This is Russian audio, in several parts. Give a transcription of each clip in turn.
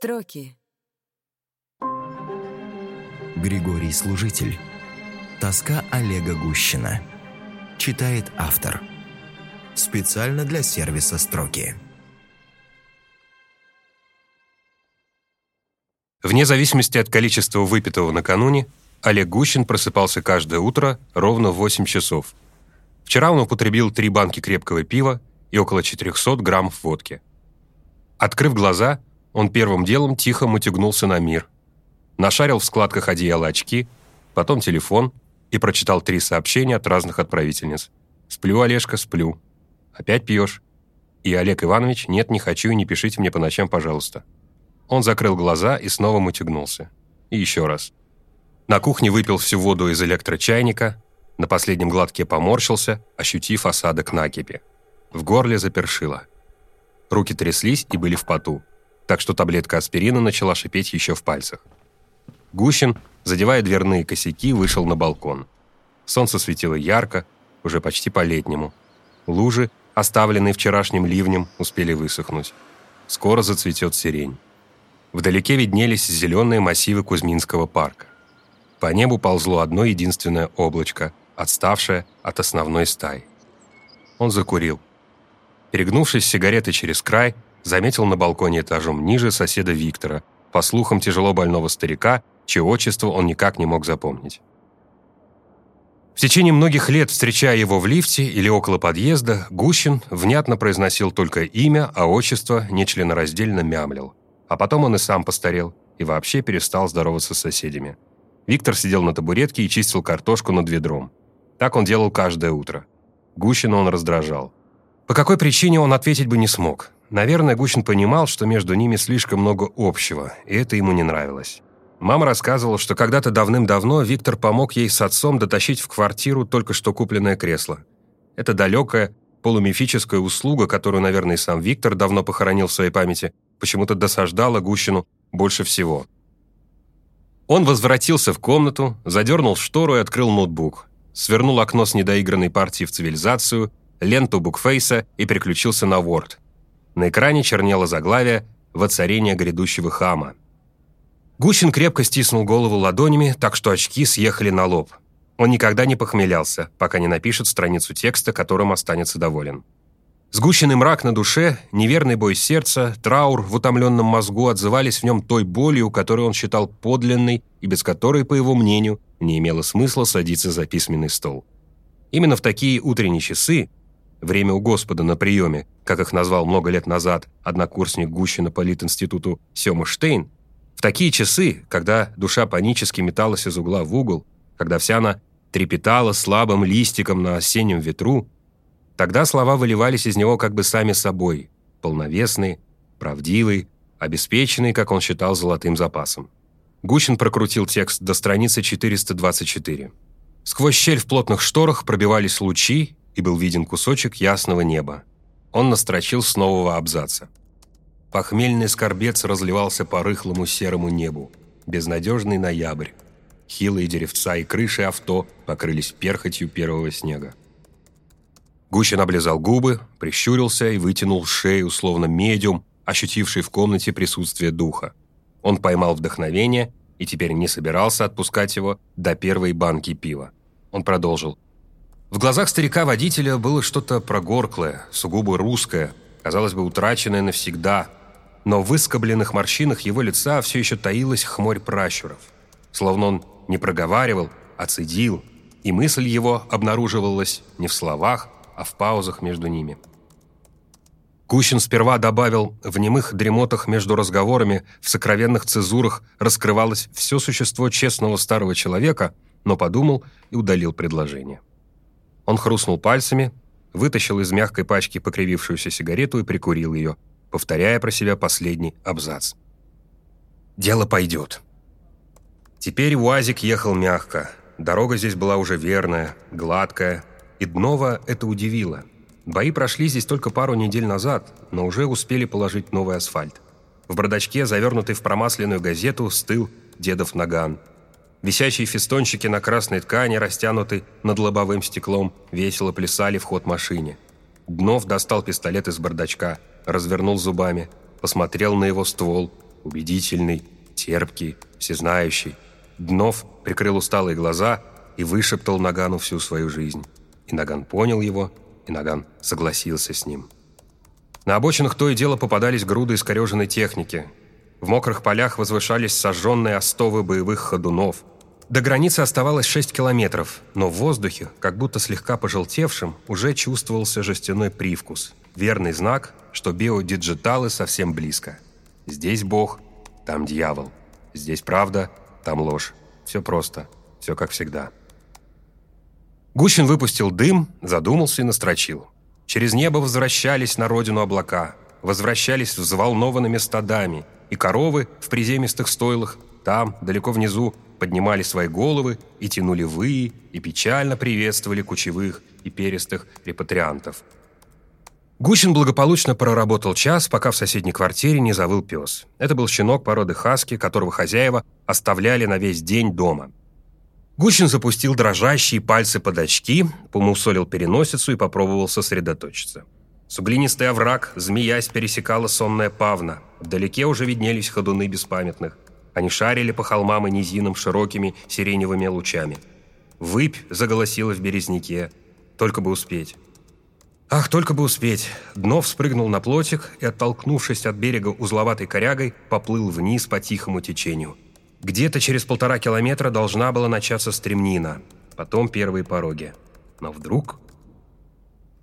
Строки. Григорий Служитель. Тоска Олега Гущина. Читает автор. Специально для сервиса «Строки». Вне зависимости от количества выпитого накануне, Олег Гущин просыпался каждое утро ровно в 8 часов. Вчера он употребил три банки крепкого пива и около 400 граммов водки. Открыв глаза, он первым делом тихо мутюгнулся на мир. Нашарил в складках одеяла очки, потом телефон и прочитал три сообщения от разных отправительниц. «Сплю, Олежка, сплю. Опять пьешь?» И Олег Иванович «Нет, не хочу и не пишите мне по ночам, пожалуйста». Он закрыл глаза и снова мутюгнулся. И еще раз. На кухне выпил всю воду из электрочайника, на последнем глотке поморщился, ощутив осадок накипи. В горле запершило. Руки тряслись и были в поту, так что таблетка аспирина начала шипеть еще в пальцах. Гущин, задевая дверные косяки, вышел на балкон. Солнце светило ярко, уже почти по-летнему. Лужи, оставленные вчерашним ливнем, успели высохнуть. Скоро зацветет сирень. Вдалеке виднелись зеленые массивы Кузьминского парка. По небу ползло одно единственное облачко, отставшее от основной стаи. Он закурил. Перегнувшись сигаретой через край, заметил на балконе этажом ниже соседа Виктора, по слухам тяжело больного старика, чье отчество он никак не мог запомнить. В течение многих лет, встречая его в лифте или около подъезда, Гущин внятно произносил только имя, а отчество нечленораздельно мямлил. А потом он и сам постарел, и вообще перестал здороваться с соседями. Виктор сидел на табуретке и чистил картошку над ведром. Так он делал каждое утро. Гущина он раздражал. По какой причине он ответить бы не смог. Наверное, Гущин понимал, что между ними слишком много общего, и это ему не нравилось. Мама рассказывала, что когда-то давным-давно Виктор помог ей с отцом дотащить в квартиру только что купленное кресло. Это далекая, полумифическая услуга, которую, наверное, и сам Виктор давно похоронил в своей памяти, почему-то досаждала Гущину больше всего. Он возвратился в комнату, задернул штору и открыл ноутбук. Свернул окно с недоигранной партией в цивилизацию, ленту букфейса и переключился на Word. На экране чернело заглавие «Воцарение грядущего хама». Гущин крепко стиснул голову ладонями, так что очки съехали на лоб. Он никогда не похмелялся, пока не напишет страницу текста, которым останется доволен. Сгущенный мрак на душе, неверный бой сердца, траур в утомленном мозгу отзывались в нем той болью, которую он считал подлинной и без которой, по его мнению, не имело смысла садиться за письменный стол. Именно в такие утренние часы, время у Господа на приеме, как их назвал много лет назад однокурсник Гущина по Литинституту Сема Штейн, в такие часы, когда душа панически металась из угла в угол, когда вся она трепетала слабым листиком на осеннем ветру, Тогда слова выливались из него как бы сами собой, полновесный, правдивый, обеспеченный, как он считал, золотым запасом. Гущин прокрутил текст до страницы 424. Сквозь щель в плотных шторах пробивались лучи, и был виден кусочек ясного неба. Он настрочил с нового абзаца. Похмельный скорбец разливался по рыхлому серому небу. Безнадежный ноябрь. Хилые деревца и крыши авто покрылись перхотью первого снега. Гущин облизал губы, прищурился и вытянул шею, словно медиум, ощутивший в комнате присутствие духа. Он поймал вдохновение и теперь не собирался отпускать его до первой банки пива. Он продолжил. В глазах старика-водителя было что-то прогорклое, сугубо русское, казалось бы, утраченное навсегда, но в выскобленных морщинах его лица все еще таилась хморь пращуров. Словно он не проговаривал, а цедил, и мысль его обнаруживалась не в словах, а в паузах между ними. Кущин сперва добавил, в немых дремотах между разговорами, в сокровенных цезурах раскрывалось все существо честного старого человека, но подумал и удалил предложение. Он хрустнул пальцами, вытащил из мягкой пачки покривившуюся сигарету и прикурил ее, повторяя про себя последний абзац. «Дело пойдет». Теперь УАЗик ехал мягко. Дорога здесь была уже верная, гладкая, и Днова это удивило. Бои прошли здесь только пару недель назад, но уже успели положить новый асфальт. В бардачке, завернутый в промасленную газету, стыл дедов наган. Висящие фестончики на красной ткани, растянуты над лобовым стеклом, весело плясали в ход машине. Днов достал пистолет из бардачка, развернул зубами, посмотрел на его ствол, Убедительный, терпкий, всезнающий. Днов прикрыл усталые глаза и вышептал Нагану всю свою жизнь. И Наган понял его, и Наган согласился с ним. На обочинах то и дело попадались груды искореженной техники. В мокрых полях возвышались сожженные остовы боевых ходунов. До границы оставалось 6 километров, но в воздухе, как будто слегка пожелтевшим, уже чувствовался жестяной привкус. Верный знак, что биодиджиталы совсем близко. Здесь Бог, там дьявол. Здесь правда, там ложь. Все просто, все как всегда. Гущин выпустил дым, задумался и настрочил. Через небо возвращались на родину облака, возвращались взволнованными стадами, и коровы в приземистых стойлах, там, далеко внизу, поднимали свои головы и тянули выи, и печально приветствовали кучевых и перистых репатриантов. Гущин благополучно проработал час, пока в соседней квартире не завыл пес. Это был щенок породы хаски, которого хозяева оставляли на весь день дома. Гущин запустил дрожащие пальцы под очки, помусолил переносицу и попробовал сосредоточиться. Суглинистый овраг, змеясь, пересекала сонная павна. Вдалеке уже виднелись ходуны беспамятных. Они шарили по холмам и низинам широкими сиреневыми лучами. Выпь заголосила в березняке. Только бы успеть. Ах, только бы успеть. Дно спрыгнул на плотик и, оттолкнувшись от берега узловатой корягой, поплыл вниз по тихому течению. Где-то через полтора километра должна была начаться стремнина, потом первые пороги. Но вдруг...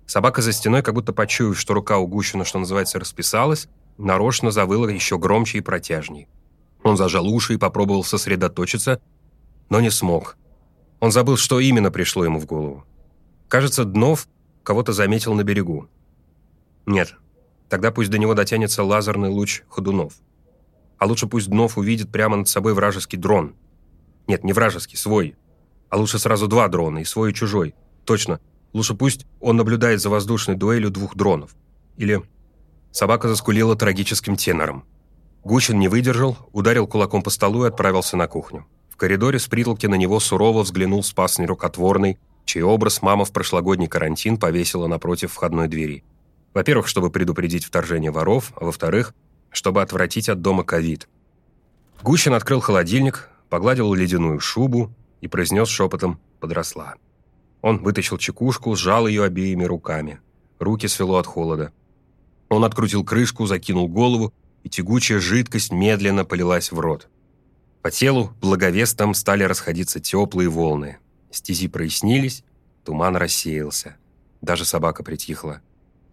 Собака за стеной, как будто почуяв, что рука у Гущина, что называется, расписалась, нарочно завыла еще громче и протяжней. Он зажал уши и попробовал сосредоточиться, но не смог. Он забыл, что именно пришло ему в голову. Кажется, Днов кого-то заметил на берегу. Нет, тогда пусть до него дотянется лазерный луч ходунов. А лучше пусть Днов увидит прямо над собой вражеский дрон. Нет, не вражеский, свой. А лучше сразу два дрона, и свой, и чужой. Точно. Лучше пусть он наблюдает за воздушной дуэлью двух дронов. Или собака заскулила трагическим тенором. Гущин не выдержал, ударил кулаком по столу и отправился на кухню. В коридоре с притолки на него сурово взглянул спас нерукотворный, чей образ мама в прошлогодний карантин повесила напротив входной двери. Во-первых, чтобы предупредить вторжение воров, а во-вторых, чтобы отвратить от дома ковид. Гущин открыл холодильник, погладил ледяную шубу и произнес шепотом «подросла». Он вытащил чекушку, сжал ее обеими руками. Руки свело от холода. Он открутил крышку, закинул голову, и тягучая жидкость медленно полилась в рот. По телу благовестом стали расходиться теплые волны. Стези прояснились, туман рассеялся. Даже собака притихла.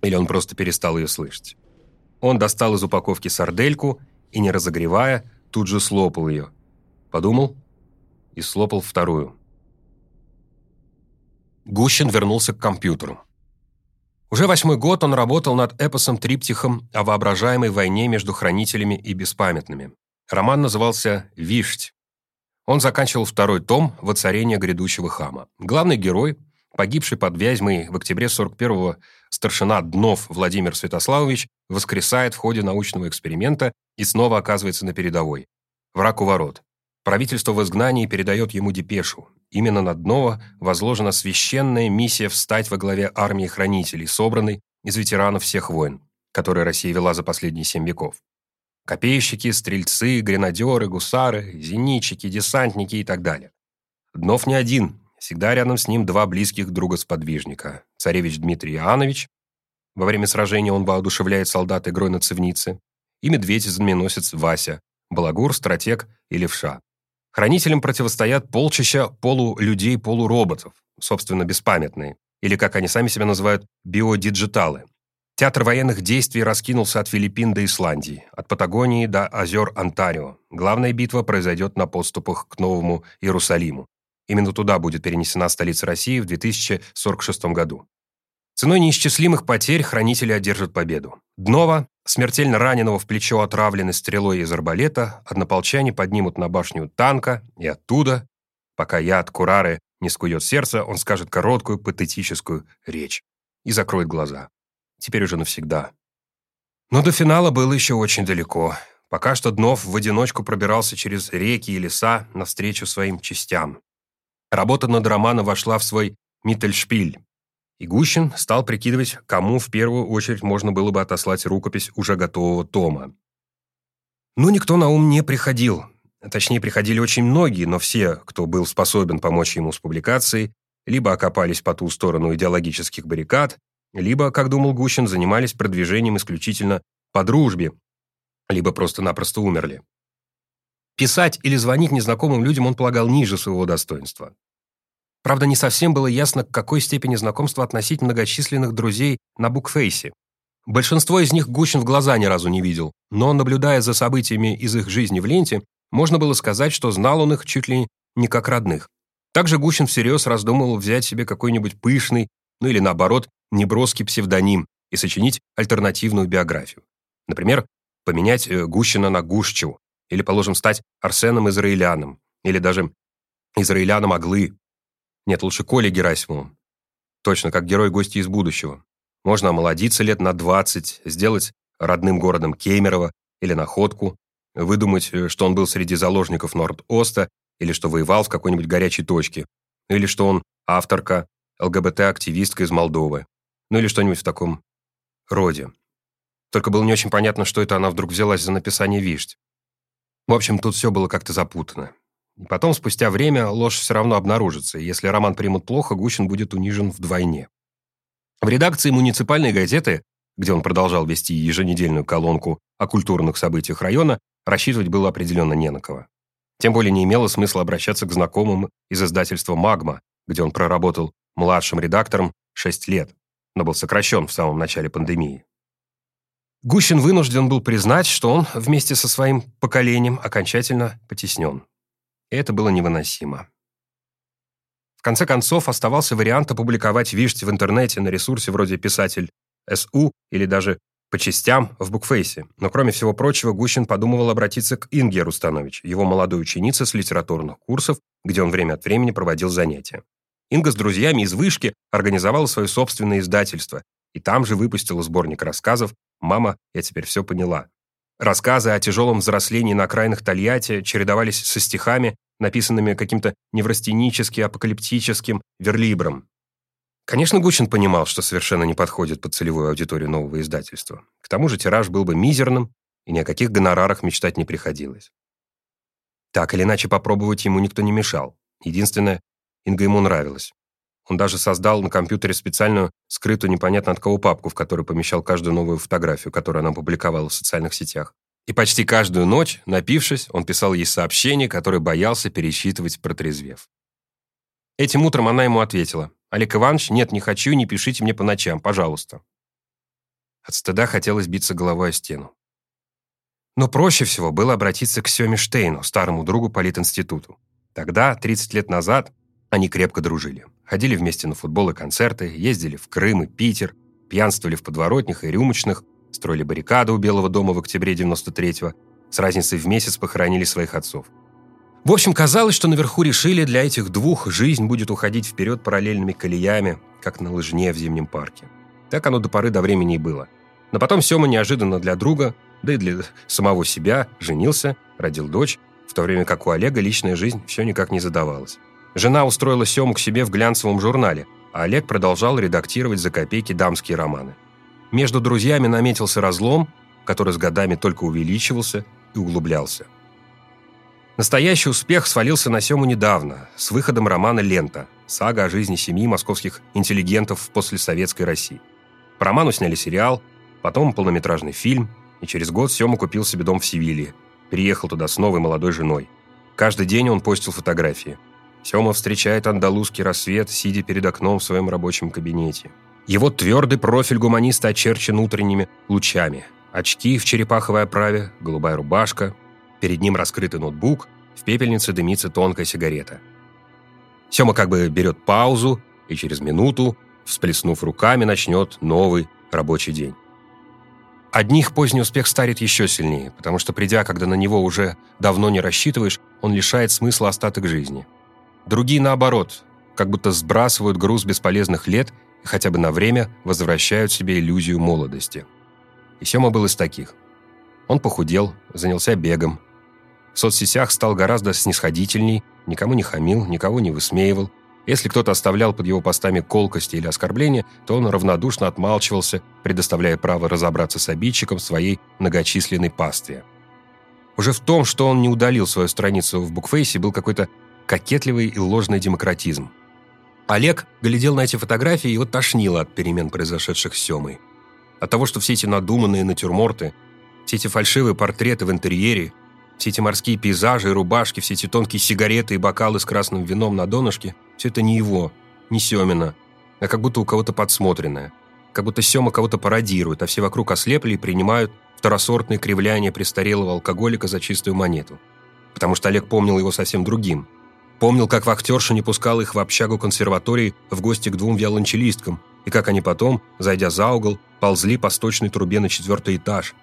Или он просто перестал ее слышать. Он достал из упаковки сардельку и, не разогревая, тут же слопал ее. Подумал и слопал вторую. Гущин вернулся к компьютеру. Уже восьмой год он работал над эпосом-триптихом о воображаемой войне между хранителями и беспамятными. Роман назывался «Вишть». Он заканчивал второй том «Воцарение грядущего хама». Главный герой, погибший под Вязьмой в октябре 41-го старшина Днов Владимир Святославович воскресает в ходе научного эксперимента и снова оказывается на передовой. Враг у ворот. Правительство в изгнании передает ему депешу. Именно на Днова возложена священная миссия встать во главе армии хранителей, собранной из ветеранов всех войн, которые Россия вела за последние семь веков. Копейщики, стрельцы, гренадеры, гусары, зенитчики, десантники и так далее. Днов не один, Всегда рядом с ним два близких друга-сподвижника. Царевич Дмитрий Иоаннович. Во время сражения он воодушевляет солдат игрой на цивнице. И медведь-знаменосец Вася. Балагур, стратег и левша. Хранителям противостоят полчища полулюдей-полуроботов, собственно, беспамятные, или, как они сами себя называют, биодиджиталы. Театр военных действий раскинулся от Филиппин до Исландии, от Патагонии до озер Онтарио. Главная битва произойдет на подступах к Новому Иерусалиму. Именно туда будет перенесена столица России в 2046 году. Ценой неисчислимых потерь хранители одержат победу. Днова, смертельно раненого в плечо отравленной стрелой из арбалета, однополчане поднимут на башню танка, и оттуда, пока яд Курары не скует сердце, он скажет короткую патетическую речь и закроет глаза. Теперь уже навсегда. Но до финала было еще очень далеко. Пока что Днов в одиночку пробирался через реки и леса навстречу своим частям. Работа над романом вошла в свой «Миттельшпиль», и стал прикидывать, кому в первую очередь можно было бы отослать рукопись уже готового тома. Но никто на ум не приходил. Точнее, приходили очень многие, но все, кто был способен помочь ему с публикацией, либо окопались по ту сторону идеологических баррикад, либо, как думал Гущин, занимались продвижением исключительно по дружбе, либо просто-напросто умерли. Писать или звонить незнакомым людям он полагал ниже своего достоинства. Правда, не совсем было ясно, к какой степени знакомства относить многочисленных друзей на букфейсе. Большинство из них Гущин в глаза ни разу не видел, но, наблюдая за событиями из их жизни в ленте, можно было сказать, что знал он их чуть ли не как родных. Также Гущин всерьез раздумывал взять себе какой-нибудь пышный, ну или наоборот, неброский псевдоним и сочинить альтернативную биографию. Например, поменять э, Гущина на Гушчу, или, положим, стать Арсеном Израиляном, или даже Израиляном Аглы. Нет, лучше Колей Герасимовым. Точно, как герой гости из будущего. Можно омолодиться лет на 20, сделать родным городом Кемерово или Находку, выдумать, э, что он был среди заложников Норд-Оста или что воевал в какой-нибудь горячей точке, или что он авторка, ЛГБТ-активистка из Молдовы, ну или что-нибудь в таком роде. Только было не очень понятно, что это она вдруг взялась за написание «Вишть». В общем, тут все было как-то запутано. И потом, спустя время, ложь все равно обнаружится, и если роман примут плохо, Гущин будет унижен вдвойне. В редакции муниципальной газеты, где он продолжал вести еженедельную колонку о культурных событиях района, рассчитывать было определенно не на кого. Тем более не имело смысла обращаться к знакомым из издательства «Магма», где он проработал младшим редактором 6 лет, но был сокращен в самом начале пандемии. Гущин вынужден был признать, что он вместе со своим поколением окончательно потеснен. Это было невыносимо. В конце концов, оставался вариант опубликовать вишь в интернете на ресурсе вроде «Писатель СУ» или даже по частям в букфейсе. Но кроме всего прочего, Гущин подумывал обратиться к Инге Рустанович, его молодой ученице с литературных курсов, где он время от времени проводил занятия. Инга с друзьями из Вышки организовала свое собственное издательство, и там же выпустила сборник рассказов «Мама, я теперь все поняла». Рассказы о тяжелом взрослении на окраинах Тольятти чередовались со стихами, написанными каким-то неврастенически апокалиптическим верлибром. Конечно, Гучин понимал, что совершенно не подходит под целевую аудиторию нового издательства. К тому же тираж был бы мизерным, и ни о каких гонорарах мечтать не приходилось. Так или иначе попробовать ему никто не мешал. Единственное, Инга ему нравилась. Он даже создал на компьютере специальную, скрытую непонятно от кого папку, в которую помещал каждую новую фотографию, которую она публиковала в социальных сетях. И почти каждую ночь, напившись, он писал ей сообщение, которое боялся пересчитывать, протрезвев. Этим утром она ему ответила. «Олег Иванович, нет, не хочу, не пишите мне по ночам, пожалуйста». От стыда хотелось биться головой о стену. Но проще всего было обратиться к Сёме Штейну, старому другу политинституту. Тогда, 30 лет назад, они крепко дружили. Ходили вместе на футбол и концерты, ездили в Крым и Питер, пьянствовали в подворотнях и рюмочных, строили баррикады у Белого дома в октябре 93-го, с разницей в месяц похоронили своих отцов. В общем, казалось, что наверху решили, для этих двух жизнь будет уходить вперед параллельными колеями, как на лыжне в зимнем парке. Так оно до поры до времени и было. Но потом Сема неожиданно для друга, да и для самого себя, женился, родил дочь, в то время как у Олега личная жизнь все никак не задавалась. Жена устроила Сему к себе в глянцевом журнале, а Олег продолжал редактировать за копейки дамские романы. Между друзьями наметился разлом, который с годами только увеличивался и углублялся. Настоящий успех свалился на Сему недавно, с выходом романа «Лента» – сага о жизни семьи московских интеллигентов в послесоветской России. По роману сняли сериал, потом полнометражный фильм, и через год Сема купил себе дом в Севилье, переехал туда с новой молодой женой. Каждый день он постил фотографии – Сема встречает андалузский рассвет, сидя перед окном в своем рабочем кабинете. Его твердый профиль гуманиста очерчен утренними лучами. Очки в черепаховой оправе, голубая рубашка. Перед ним раскрытый ноутбук, в пепельнице дымится тонкая сигарета. Сема как бы берет паузу и через минуту, всплеснув руками, начнет новый рабочий день. Одних поздний успех старит еще сильнее, потому что придя, когда на него уже давно не рассчитываешь, он лишает смысла остаток жизни – Другие, наоборот, как будто сбрасывают груз бесполезных лет и хотя бы на время возвращают себе иллюзию молодости. И Сема был из таких. Он похудел, занялся бегом. В соцсетях стал гораздо снисходительней, никому не хамил, никого не высмеивал. Если кто-то оставлял под его постами колкости или оскорбления, то он равнодушно отмалчивался, предоставляя право разобраться с обидчиком своей многочисленной пастве. Уже в том, что он не удалил свою страницу в букфейсе, был какой-то кокетливый и ложный демократизм. Олег глядел на эти фотографии, и его тошнило от перемен, произошедших с Семой. От того, что все эти надуманные натюрморты, все эти фальшивые портреты в интерьере, все эти морские пейзажи и рубашки, все эти тонкие сигареты и бокалы с красным вином на донышке, все это не его, не Семина, а как будто у кого-то подсмотренное. Как будто Сема кого-то пародирует, а все вокруг ослепли и принимают второсортные кривляния престарелого алкоголика за чистую монету. Потому что Олег помнил его совсем другим – Помнил, как вахтерша не пускал их в общагу консерватории в гости к двум виолончелисткам, и как они потом, зайдя за угол, ползли по сточной трубе на четвертый этаж.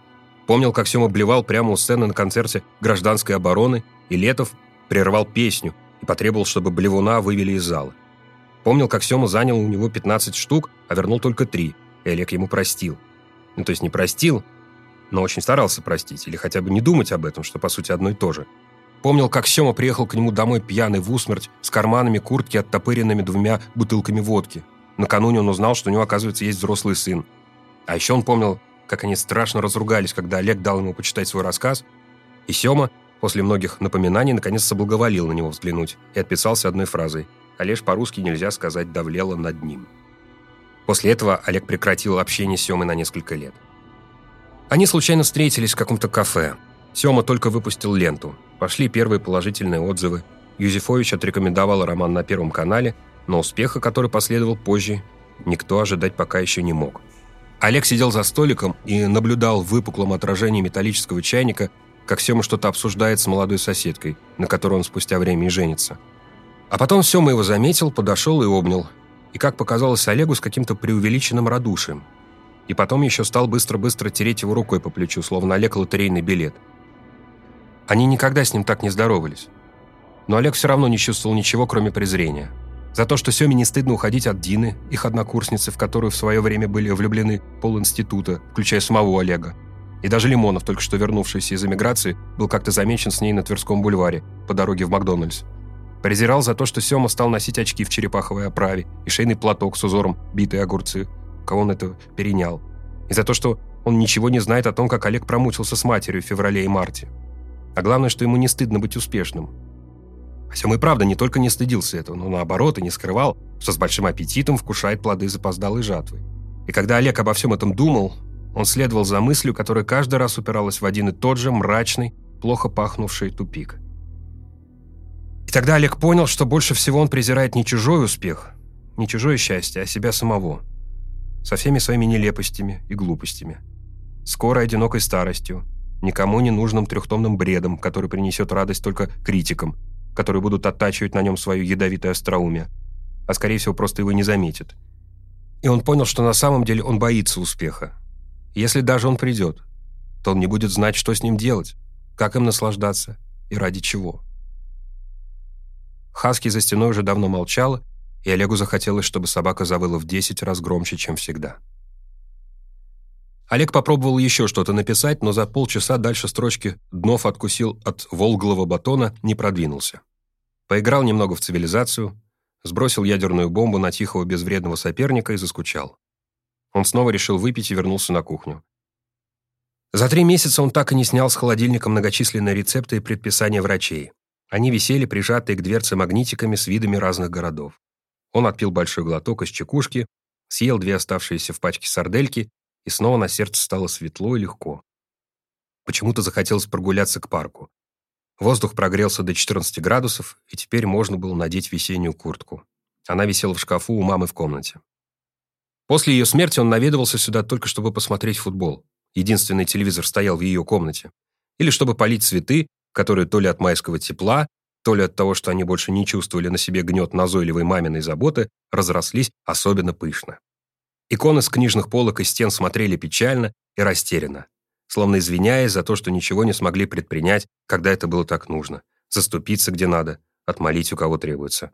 Помнил, как Сема блевал прямо у сцены на концерте гражданской обороны, и Летов прервал песню и потребовал, чтобы блевуна вывели из зала. Помнил, как Сема занял у него 15 штук, а вернул только 3, и Олег ему простил. Ну, то есть не простил, но очень старался простить, или хотя бы не думать об этом, что по сути одно и то же – Помнил, как Сема приехал к нему домой пьяный в усмерть, с карманами куртки оттопыренными двумя бутылками водки. Накануне он узнал, что у него, оказывается, есть взрослый сын. А еще он помнил, как они страшно разругались, когда Олег дал ему почитать свой рассказ, и Сема, после многих напоминаний, наконец соблаговолил на него взглянуть и отписался одной фразой «А лишь по-русски нельзя сказать «давлело над ним». После этого Олег прекратил общение с Семой на несколько лет. Они случайно встретились в каком-то кафе. Сема только выпустил ленту – Пошли первые положительные отзывы. Юзефович отрекомендовал роман на Первом канале, но успеха, который последовал позже, никто ожидать пока еще не мог. Олег сидел за столиком и наблюдал в выпуклом отражении металлического чайника, как Сема что-то обсуждает с молодой соседкой, на которой он спустя время и женится. А потом Сема его заметил, подошел и обнял. И, как показалось Олегу, с каким-то преувеличенным радушием. И потом еще стал быстро-быстро тереть его рукой по плечу, словно Олег лотерейный билет – они никогда с ним так не здоровались. Но Олег все равно не чувствовал ничего, кроме презрения. За то, что Семе не стыдно уходить от Дины, их однокурсницы, в которую в свое время были влюблены полинститута, включая самого Олега. И даже Лимонов, только что вернувшийся из эмиграции, был как-то замечен с ней на Тверском бульваре по дороге в Макдональдс. Презирал за то, что Сема стал носить очки в черепаховой оправе и шейный платок с узором битые огурцы. Кого он это перенял. И за то, что он ничего не знает о том, как Олег промучился с матерью в феврале и марте. А главное, что ему не стыдно быть успешным. А Сема и правда не только не стыдился этого, но наоборот и не скрывал, что с большим аппетитом вкушает плоды запоздалой жатвы. И когда Олег обо всем этом думал, он следовал за мыслью, которая каждый раз упиралась в один и тот же мрачный, плохо пахнувший тупик. И тогда Олег понял, что больше всего он презирает не чужой успех, не чужое счастье, а себя самого. Со всеми своими нелепостями и глупостями. Скорой одинокой старостью, никому не нужным трехтомным бредом, который принесет радость только критикам, которые будут оттачивать на нем свою ядовитое остроумие, а скорее всего просто его не заметят. И он понял, что на самом деле он боится успеха. Если даже он придет, то он не будет знать, что с ним делать, как им наслаждаться и ради чего. Хаски за стеной уже давно молчала, и Олегу захотелось, чтобы собака завыла в десять раз громче, чем всегда. Олег попробовал еще что-то написать, но за полчаса дальше строчки «Днов откусил от волглого батона» не продвинулся. Поиграл немного в цивилизацию, сбросил ядерную бомбу на тихого безвредного соперника и заскучал. Он снова решил выпить и вернулся на кухню. За три месяца он так и не снял с холодильника многочисленные рецепты и предписания врачей. Они висели, прижатые к дверце магнитиками с видами разных городов. Он отпил большой глоток из чекушки, съел две оставшиеся в пачке сардельки и снова на сердце стало светло и легко. Почему-то захотелось прогуляться к парку. Воздух прогрелся до 14 градусов, и теперь можно было надеть весеннюю куртку. Она висела в шкафу у мамы в комнате. После ее смерти он наведывался сюда только чтобы посмотреть футбол. Единственный телевизор стоял в ее комнате. Или чтобы полить цветы, которые то ли от майского тепла, то ли от того, что они больше не чувствовали на себе гнет назойливой маминой заботы, разрослись особенно пышно. Иконы с книжных полок и стен смотрели печально и растерянно, словно извиняясь за то, что ничего не смогли предпринять, когда это было так нужно, заступиться где надо, отмолить у кого требуется.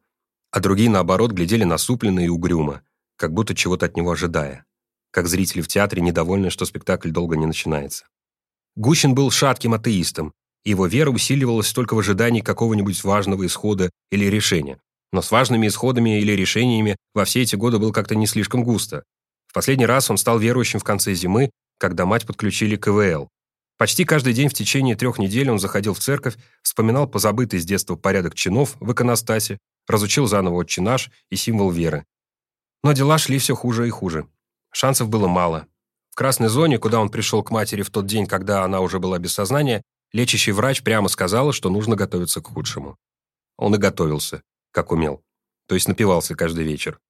А другие, наоборот, глядели насупленно и угрюмо, как будто чего-то от него ожидая, как зрители в театре, недовольны, что спектакль долго не начинается. Гущин был шатким атеистом, и его вера усиливалась только в ожидании какого-нибудь важного исхода или решения. Но с важными исходами или решениями во все эти годы был как-то не слишком густо, Последний раз он стал верующим в конце зимы, когда мать подключили к КВЛ. Почти каждый день в течение трех недель он заходил в церковь, вспоминал позабытый с детства порядок чинов в иконостасе, разучил заново отчинаш и символ веры. Но дела шли все хуже и хуже. Шансов было мало. В красной зоне, куда он пришел к матери в тот день, когда она уже была без сознания, лечащий врач прямо сказала, что нужно готовиться к худшему. Он и готовился, как умел. То есть напивался каждый вечер.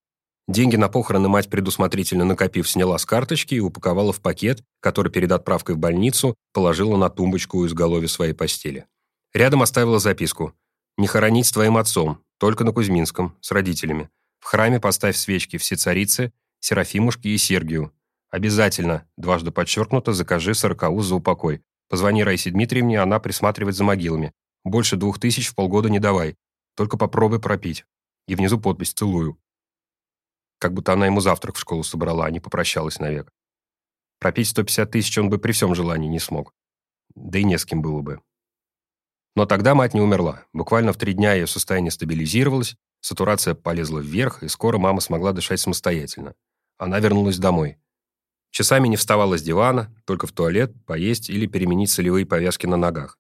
Деньги на похороны мать, предусмотрительно накопив, сняла с карточки и упаковала в пакет, который перед отправкой в больницу положила на тумбочку у изголовья своей постели. Рядом оставила записку. «Не хоронить с твоим отцом, только на Кузьминском, с родителями. В храме поставь свечки все царицы, Серафимушке и Сергию. Обязательно, дважды подчеркнуто, закажи сорокауз за упокой. Позвони Раисе Дмитриевне, она присматривает за могилами. Больше двух тысяч в полгода не давай. Только попробуй пропить. И внизу подпись «Целую». Как будто она ему завтрак в школу собрала, а не попрощалась навек. Пропить 150 тысяч он бы при всем желании не смог. Да и не с кем было бы. Но тогда мать не умерла. Буквально в три дня ее состояние стабилизировалось, сатурация полезла вверх, и скоро мама смогла дышать самостоятельно. Она вернулась домой. Часами не вставала с дивана, только в туалет, поесть или переменить солевые повязки на ногах.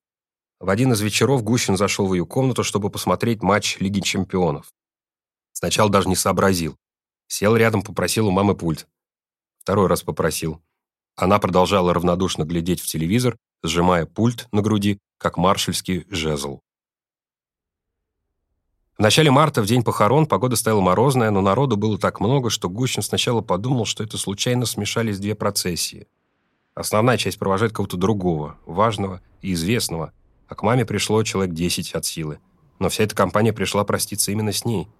В один из вечеров Гущин зашел в ее комнату, чтобы посмотреть матч Лиги чемпионов. Сначала даже не сообразил. Сел рядом, попросил у мамы пульт. Второй раз попросил. Она продолжала равнодушно глядеть в телевизор, сжимая пульт на груди, как маршальский жезл. В начале марта, в день похорон, погода стояла морозная, но народу было так много, что Гущин сначала подумал, что это случайно смешались две процессии. Основная часть провожает кого-то другого, важного и известного, а к маме пришло человек 10 от силы. Но вся эта компания пришла проститься именно с ней –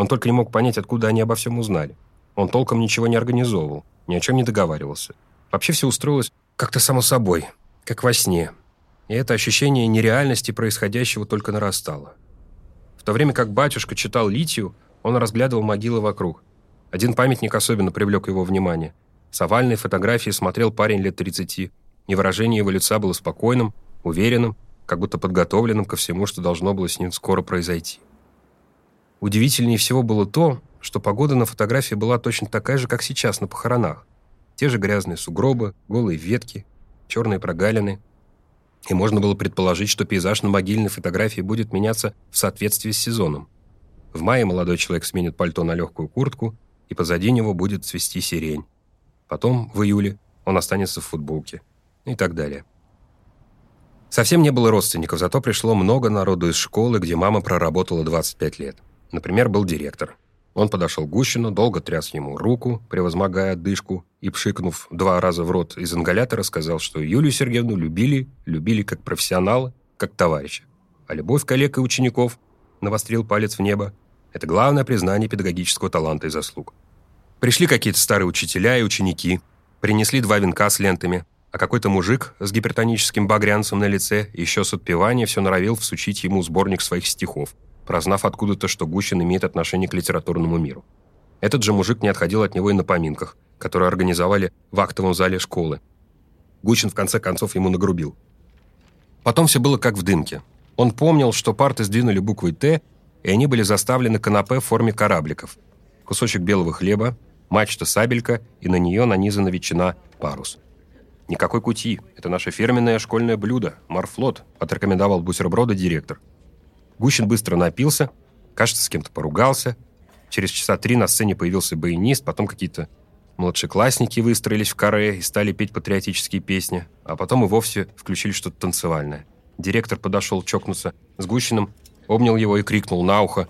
он только не мог понять, откуда они обо всем узнали. Он толком ничего не организовывал, ни о чем не договаривался. Вообще все устроилось как-то само собой, как во сне. И это ощущение нереальности происходящего только нарастало. В то время как батюшка читал Литию, он разглядывал могилы вокруг. Один памятник особенно привлек его внимание. С овальной фотографии смотрел парень лет 30, и выражение его лица было спокойным, уверенным, как будто подготовленным ко всему, что должно было с ним скоро произойти. Удивительнее всего было то, что погода на фотографии была точно такая же, как сейчас на похоронах. Те же грязные сугробы, голые ветки, черные прогалины. И можно было предположить, что пейзаж на могильной фотографии будет меняться в соответствии с сезоном. В мае молодой человек сменит пальто на легкую куртку, и позади него будет цвести сирень. Потом, в июле, он останется в футболке. И так далее. Совсем не было родственников, зато пришло много народу из школы, где мама проработала 25 лет. Например, был директор. Он подошел к Гущину, долго тряс ему руку, превозмогая отдышку, и, пшикнув два раза в рот из ингалятора, сказал, что Юлию Сергеевну любили, любили как профессионала, как товарища. А любовь коллег и учеников, навострил палец в небо, это главное признание педагогического таланта и заслуг. Пришли какие-то старые учителя и ученики, принесли два венка с лентами, а какой-то мужик с гипертоническим багрянцем на лице еще с отпевания все норовил всучить ему сборник своих стихов – прознав откуда-то, что Гущин имеет отношение к литературному миру. Этот же мужик не отходил от него и на поминках, которые организовали в актовом зале школы. Гущин в конце концов ему нагрубил. Потом все было как в дымке. Он помнил, что парты сдвинули буквой «Т», и они были заставлены канапе в форме корабликов. Кусочек белого хлеба, мачта-сабелька, и на нее нанизана ветчина парус. «Никакой кути. Это наше фирменное школьное блюдо. Марфлот», отрекомендовал бутерброды директор. Гущин быстро напился, кажется, с кем-то поругался. Через часа три на сцене появился баянист, потом какие-то младшеклассники выстроились в каре и стали петь патриотические песни, а потом и вовсе включили что-то танцевальное. Директор подошел чокнуться с Гущиным, обнял его и крикнул на ухо,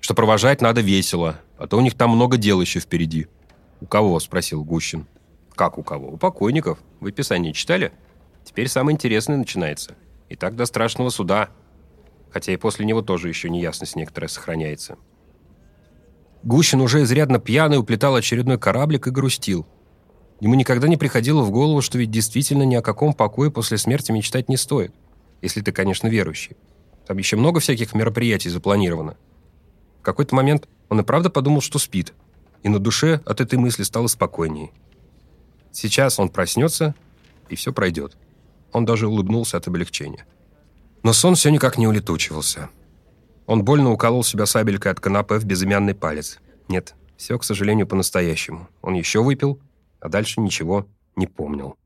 что провожать надо весело, а то у них там много дел еще впереди. «У кого?» – спросил Гущин. «Как у кого? У покойников. Вы Писание читали? Теперь самое интересное начинается. И так до страшного суда хотя и после него тоже еще неясность некоторая сохраняется. Гущин уже изрядно пьяный уплетал очередной кораблик и грустил. Ему никогда не приходило в голову, что ведь действительно ни о каком покое после смерти мечтать не стоит, если ты, конечно, верующий. Там еще много всяких мероприятий запланировано. В какой-то момент он и правда подумал, что спит, и на душе от этой мысли стало спокойнее. Сейчас он проснется, и все пройдет. Он даже улыбнулся от облегчения. Но сон все никак не улетучивался. Он больно уколол себя сабелькой от канапе в безымянный палец. Нет, все, к сожалению, по-настоящему. Он еще выпил, а дальше ничего не помнил.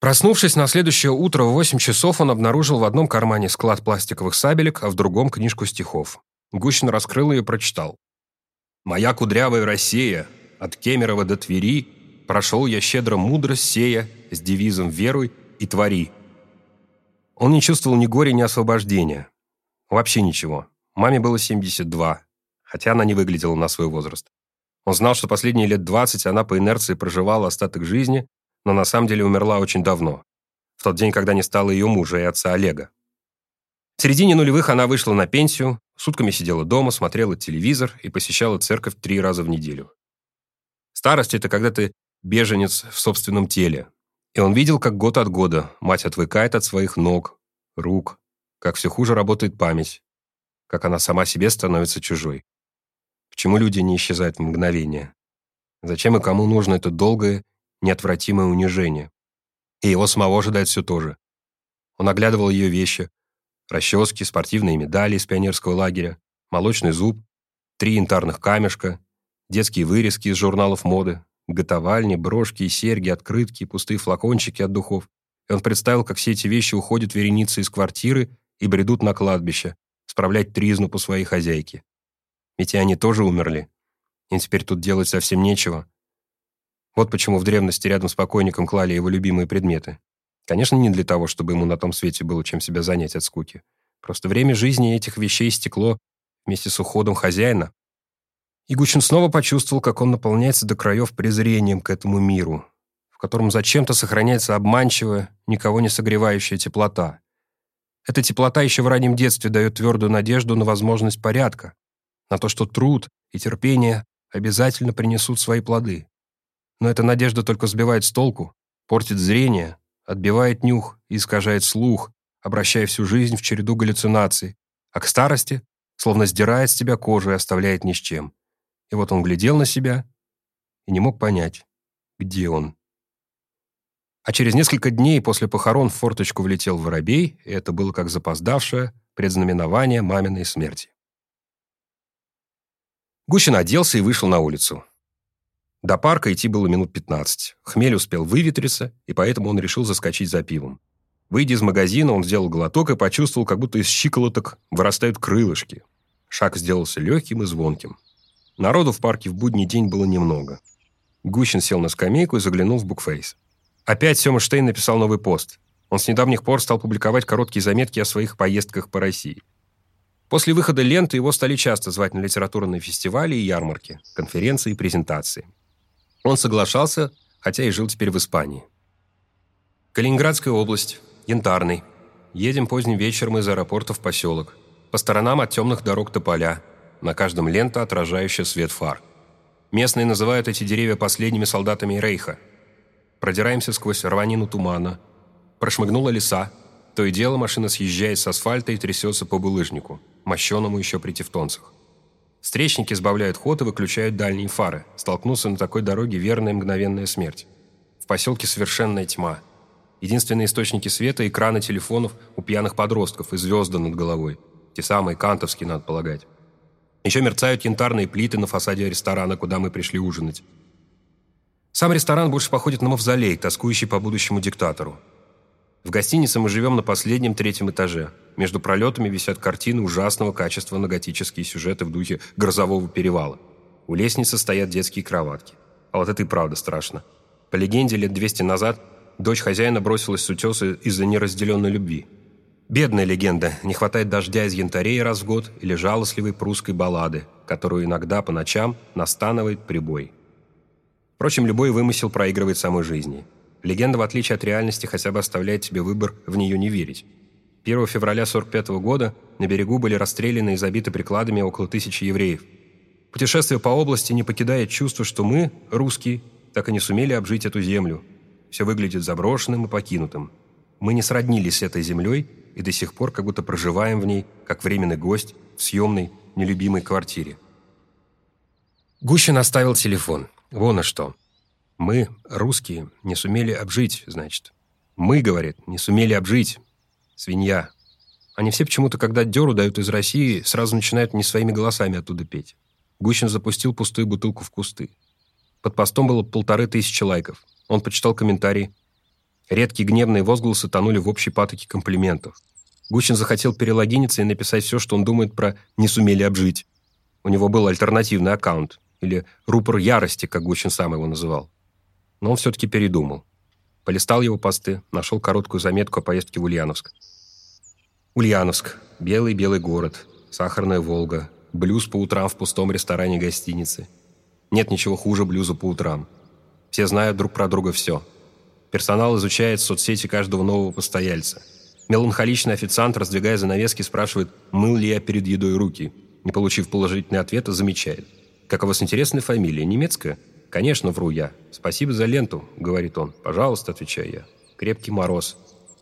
Проснувшись на следующее утро в 8 часов, он обнаружил в одном кармане склад пластиковых сабелек, а в другом книжку стихов. Гущин раскрыл ее и прочитал. «Моя кудрявая Россия, от Кемерово до Твери, прошел я щедро мудрость сея, с девизом «Веруй и твори». Он не чувствовал ни горя, ни освобождения. Вообще ничего. Маме было 72, хотя она не выглядела на свой возраст. Он знал, что последние лет 20 она по инерции проживала остаток жизни, но на самом деле умерла очень давно, в тот день, когда не стало ее мужа и отца Олега. В середине нулевых она вышла на пенсию, сутками сидела дома, смотрела телевизор и посещала церковь три раза в неделю. Старость – это когда ты беженец в собственном теле. И он видел, как год от года мать отвыкает от своих ног, рук, как все хуже работает память, как она сама себе становится чужой. Почему люди не исчезают в мгновение? Зачем и кому нужно это долгое неотвратимое унижение. И его самого ожидает все то же. Он оглядывал ее вещи. Расчески, спортивные медали из пионерского лагеря, молочный зуб, три янтарных камешка, детские вырезки из журналов моды, готовальни, брошки и серьги, открытки, пустые флакончики от духов. И он представил, как все эти вещи уходят вереницы из квартиры и бредут на кладбище, справлять тризну по своей хозяйке. Ведь и они тоже умерли. Им теперь тут делать совсем нечего. Вот почему в древности рядом с покойником клали его любимые предметы. Конечно, не для того, чтобы ему на том свете было чем себя занять от скуки. Просто время жизни этих вещей стекло вместе с уходом хозяина. И Гучин снова почувствовал, как он наполняется до краев презрением к этому миру, в котором зачем-то сохраняется обманчивая, никого не согревающая теплота. Эта теплота еще в раннем детстве дает твердую надежду на возможность порядка, на то, что труд и терпение обязательно принесут свои плоды. Но эта надежда только сбивает с толку, портит зрение, отбивает нюх и искажает слух, обращая всю жизнь в череду галлюцинаций, а к старости словно сдирает с тебя кожу и оставляет ни с чем. И вот он глядел на себя и не мог понять, где он. А через несколько дней после похорон в форточку влетел воробей, и это было как запоздавшее предзнаменование маминой смерти. Гущин оделся и вышел на улицу. До парка идти было минут 15. Хмель успел выветриться, и поэтому он решил заскочить за пивом. Выйдя из магазина, он сделал глоток и почувствовал, как будто из щиколоток вырастают крылышки. Шаг сделался легким и звонким. Народу в парке в будний день было немного. Гущин сел на скамейку и заглянул в букфейс. Опять Сёма Штейн написал новый пост. Он с недавних пор стал публиковать короткие заметки о своих поездках по России. После выхода ленты его стали часто звать на литературные фестивали и ярмарки, конференции и презентации. Он соглашался, хотя и жил теперь в Испании. Калининградская область, Янтарный. Едем поздним вечером из аэропорта в поселок. По сторонам от темных дорог тополя. На каждом лента, отражающая свет фар. Местные называют эти деревья последними солдатами Рейха. Продираемся сквозь рванину тумана. Прошмыгнула леса. То и дело машина съезжает с асфальта и трясется по булыжнику, мощеному еще при тевтонцах. Встречники сбавляют ход и выключают дальние фары. Столкнуться на такой дороге – верная мгновенная смерть. В поселке совершенная тьма. Единственные источники света – экраны телефонов у пьяных подростков и звезды над головой. Те самые кантовские, надо полагать. Еще мерцают янтарные плиты на фасаде ресторана, куда мы пришли ужинать. Сам ресторан больше походит на мавзолей, тоскующий по будущему диктатору. В гостинице мы живем на последнем третьем этаже – между пролетами висят картины ужасного качества на готические сюжеты в духе «Грозового перевала». У лестницы стоят детские кроватки. А вот это и правда страшно. По легенде, лет 200 назад дочь хозяина бросилась с утеса из-за неразделенной любви. Бедная легенда, не хватает дождя из янтарей раз в год или жалостливой прусской баллады, которую иногда по ночам настанывает прибой. Впрочем, любой вымысел проигрывает самой жизни. Легенда, в отличие от реальности, хотя бы оставляет тебе выбор в нее не верить. 1 февраля 1945 года на берегу были расстреляны и забиты прикладами около тысячи евреев. Путешествие по области не покидает чувство, что мы, русские, так и не сумели обжить эту землю. Все выглядит заброшенным и покинутым. Мы не сроднились с этой землей и до сих пор как будто проживаем в ней, как временный гость в съемной, нелюбимой квартире. Гущин оставил телефон. Вон и что. Мы, русские, не сумели обжить, значит. Мы, говорит, не сумели обжить. Свинья. Они все почему-то, когда дёру дают из России, сразу начинают не своими голосами оттуда петь. Гущин запустил пустую бутылку в кусты. Под постом было полторы тысячи лайков. Он почитал комментарии. Редкие гневные возгласы тонули в общей патоке комплиментов. Гущин захотел перелогиниться и написать все, что он думает про «не сумели обжить». У него был альтернативный аккаунт, или «рупор ярости», как Гущин сам его называл. Но он все-таки передумал. Полистал его посты, нашел короткую заметку о поездке в Ульяновск. Ульяновск. Белый-белый город. Сахарная Волга. Блюз по утрам в пустом ресторане гостиницы. Нет ничего хуже блюза по утрам. Все знают друг про друга все. Персонал изучает соцсети каждого нового постояльца. Меланхоличный официант, раздвигая занавески, спрашивает, мыл ли я перед едой руки. Не получив положительный ответ, замечает. «Как у вас интересная фамилия? Немецкая?» «Конечно, вру я. Спасибо за ленту», — говорит он. «Пожалуйста», — отвечаю я. Крепкий мороз.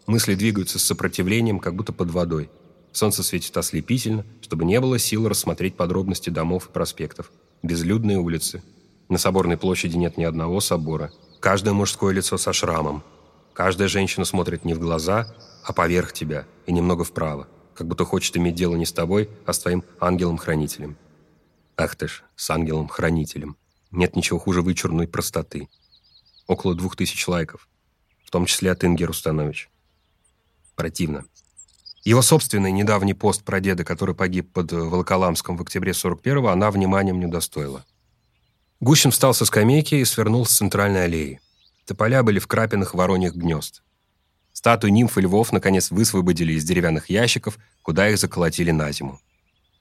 Мысли двигаются с сопротивлением, как будто под водой. Солнце светит ослепительно, чтобы не было сил рассмотреть подробности домов и проспектов. Безлюдные улицы. На Соборной площади нет ни одного собора. Каждое мужское лицо со шрамом. Каждая женщина смотрит не в глаза, а поверх тебя и немного вправо, как будто хочет иметь дело не с тобой, а с твоим ангелом-хранителем. Ах ты ж, с ангелом-хранителем. Нет ничего хуже вычурной простоты. Около двух тысяч лайков, в том числе от Инги Рустанович. Противно. Его собственный недавний пост про деда, который погиб под Волоколамском в октябре 41-го, она вниманием не удостоила. Гущин встал со скамейки и свернул с центральной аллеи. Тополя были в крапинах вороньих гнезд. Статуи нимф и львов наконец высвободили из деревянных ящиков, куда их заколотили на зиму.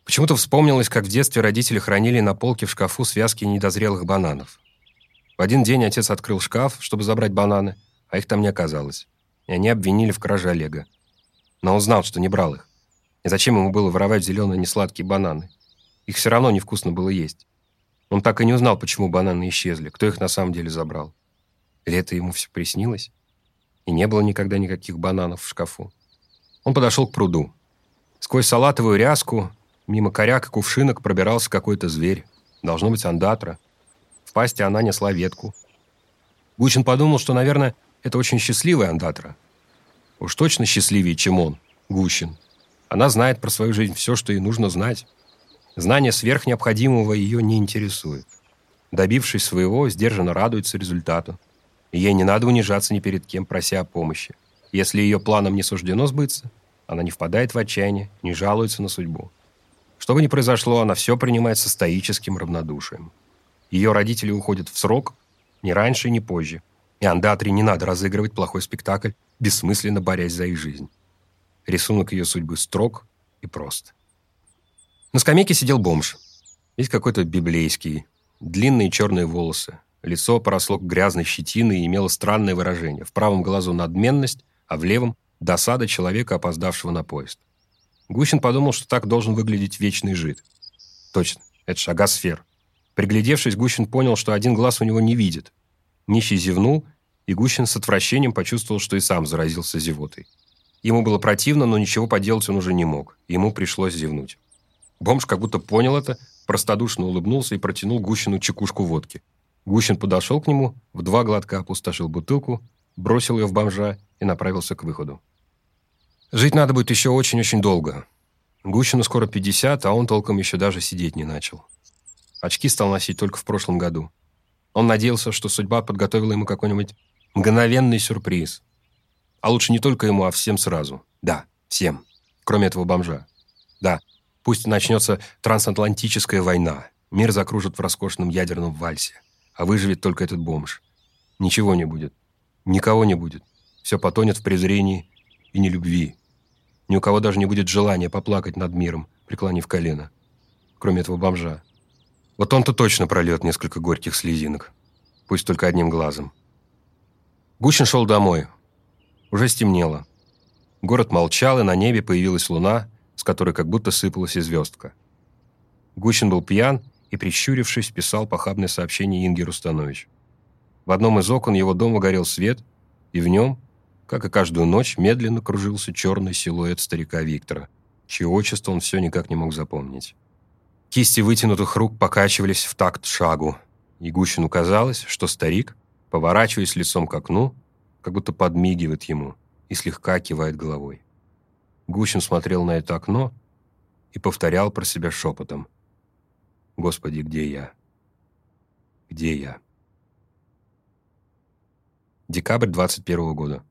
Почему-то вспомнилось, как в детстве родители хранили на полке в шкафу связки недозрелых бананов. В один день отец открыл шкаф, чтобы забрать бананы, а их там не оказалось. И они обвинили в краже Олега. Но он знал, что не брал их. И зачем ему было воровать зеленые несладкие бананы? Их все равно невкусно было есть. Он так и не узнал, почему бананы исчезли, кто их на самом деле забрал. Или это ему все приснилось? И не было никогда никаких бананов в шкафу. Он подошел к пруду. Сквозь салатовую ряску, мимо коряк и кувшинок пробирался какой-то зверь. Должно быть андатра. В пасти она несла ветку. Гучин подумал, что, наверное, это очень счастливая андатра. Уж точно счастливее, чем он, Гущин. Она знает про свою жизнь все, что ей нужно знать. Знание сверх необходимого ее не интересует. Добившись своего, сдержанно радуется результату. Ей не надо унижаться ни перед кем, прося о помощи. Если ее планам не суждено сбыться, она не впадает в отчаяние, не жалуется на судьбу. Что бы ни произошло, она все принимает со стоическим равнодушием. Ее родители уходят в срок, ни раньше, ни позже. И Андатре не надо разыгрывать плохой спектакль, бессмысленно борясь за их жизнь. Рисунок ее судьбы строг и прост. На скамейке сидел бомж. Весь какой-то библейский. Длинные черные волосы. Лицо поросло грязной щетиной и имело странное выражение. В правом глазу надменность, а в левом – досада человека, опоздавшего на поезд. Гущин подумал, что так должен выглядеть вечный жид. Точно, это шагосфер. Приглядевшись, Гущин понял, что один глаз у него не видит. Нищий зевнул, и Гущин с отвращением почувствовал, что и сам заразился зевотой. Ему было противно, но ничего поделать он уже не мог. Ему пришлось зевнуть. Бомж как будто понял это, простодушно улыбнулся и протянул Гущину чекушку водки. Гущин подошел к нему, в два глотка опустошил бутылку, бросил ее в бомжа и направился к выходу. Жить надо будет еще очень-очень долго. Гущину скоро 50, а он толком еще даже сидеть не начал. Очки стал носить только в прошлом году. Он надеялся, что судьба подготовила ему какой-нибудь мгновенный сюрприз. А лучше не только ему, а всем сразу. Да, всем. Кроме этого бомжа. Да, Пусть начнется трансатлантическая война. Мир закружит в роскошном ядерном вальсе. А выживет только этот бомж. Ничего не будет. Никого не будет. Все потонет в презрении и нелюбви. Ни у кого даже не будет желания поплакать над миром, преклонив колено. Кроме этого бомжа. Вот он-то точно прольет несколько горьких слезинок. Пусть только одним глазом. Гущин шел домой. Уже стемнело. Город молчал, и на небе появилась луна, с которой как будто сыпалась и звездка. Гущин был пьян и, прищурившись, писал похабное сообщение Инге Рустанович. В одном из окон его дома горел свет, и в нем, как и каждую ночь, медленно кружился черный силуэт старика Виктора, чье отчество он все никак не мог запомнить. Кисти вытянутых рук покачивались в такт шагу, и Гущину казалось, что старик, поворачиваясь лицом к окну, как будто подмигивает ему и слегка кивает головой. Гущин смотрел на это окно и повторял про себя шепотом. «Господи, где я? Где я?» Декабрь 21 года.